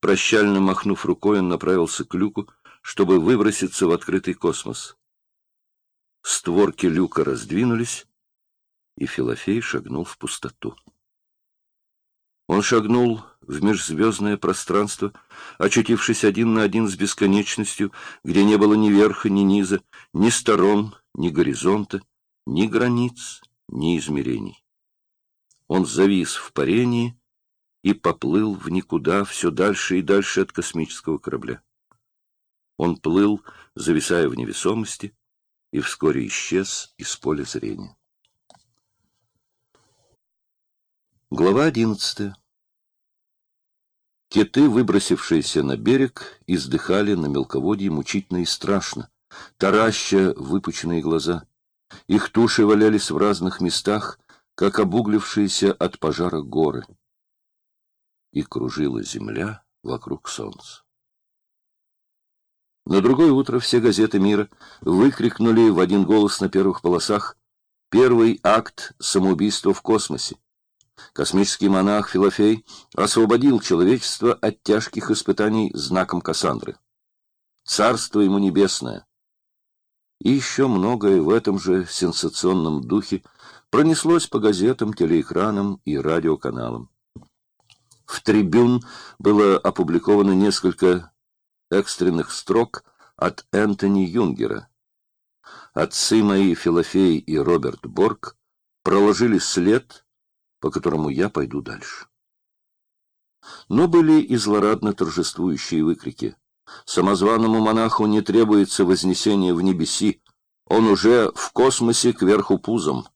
Прощально махнув рукой, он направился к люку, чтобы выброситься в открытый космос. Створки люка раздвинулись, и Филофей шагнул в пустоту. Он шагнул в межзвездное пространство, очутившись один на один с бесконечностью, где не было ни верха, ни низа, ни сторон, ни горизонта, ни границ, ни измерений. Он завис в парении и поплыл в никуда все дальше и дальше от космического корабля. Он плыл, зависая в невесомости, и вскоре исчез из поля зрения. Глава одиннадцатая. Киты, выбросившиеся на берег, издыхали на мелководье мучительно и страшно, тараща выпученные глаза. Их туши валялись в разных местах, как обуглившиеся от пожара горы. И кружила земля вокруг солнца. На другое утро все газеты мира выкрикнули в один голос на первых полосах «Первый акт самоубийства в космосе». Космический монах Филофей освободил человечество от тяжких испытаний знаком Кассандры. Царство ему небесное. И еще многое в этом же сенсационном духе пронеслось по газетам, телеэкранам и радиоканалам. В «Трибюн» было опубликовано несколько экстренных строк от Энтони Юнгера. Отцы мои Филофей и Роберт Борг проложили след, по которому я пойду дальше. Но были и злорадно торжествующие выкрики. Самозваному монаху не требуется вознесение в небеси, он уже в космосе кверху пузом.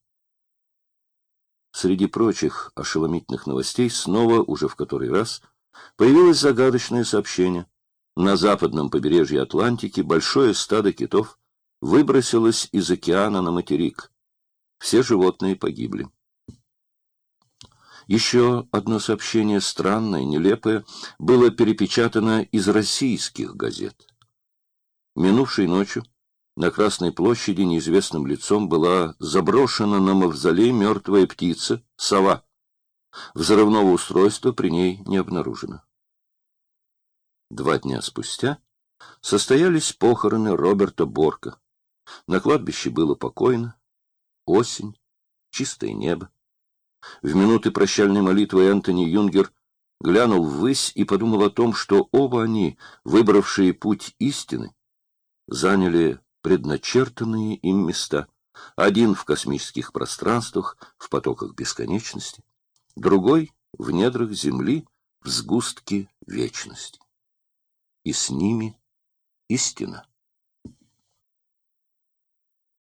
Среди прочих ошеломительных новостей снова, уже в который раз, появилось загадочное сообщение. На западном побережье Атлантики большое стадо китов выбросилось из океана на материк. Все животные погибли. Еще одно сообщение, странное, нелепое, было перепечатано из российских газет. Минувшей ночью на Красной площади неизвестным лицом была заброшена на мавзолей мертвая птица, сова. Взрывного устройства при ней не обнаружено. Два дня спустя состоялись похороны Роберта Борка. На кладбище было покойно, осень, чистое небо. В минуты прощальной молитвы Энтони Юнгер глянул ввысь и подумал о том, что оба они, выбравшие путь истины, заняли предначертанные им места. Один в космических пространствах, в потоках бесконечности, другой в недрах Земли, в сгустке вечности. И с ними истина.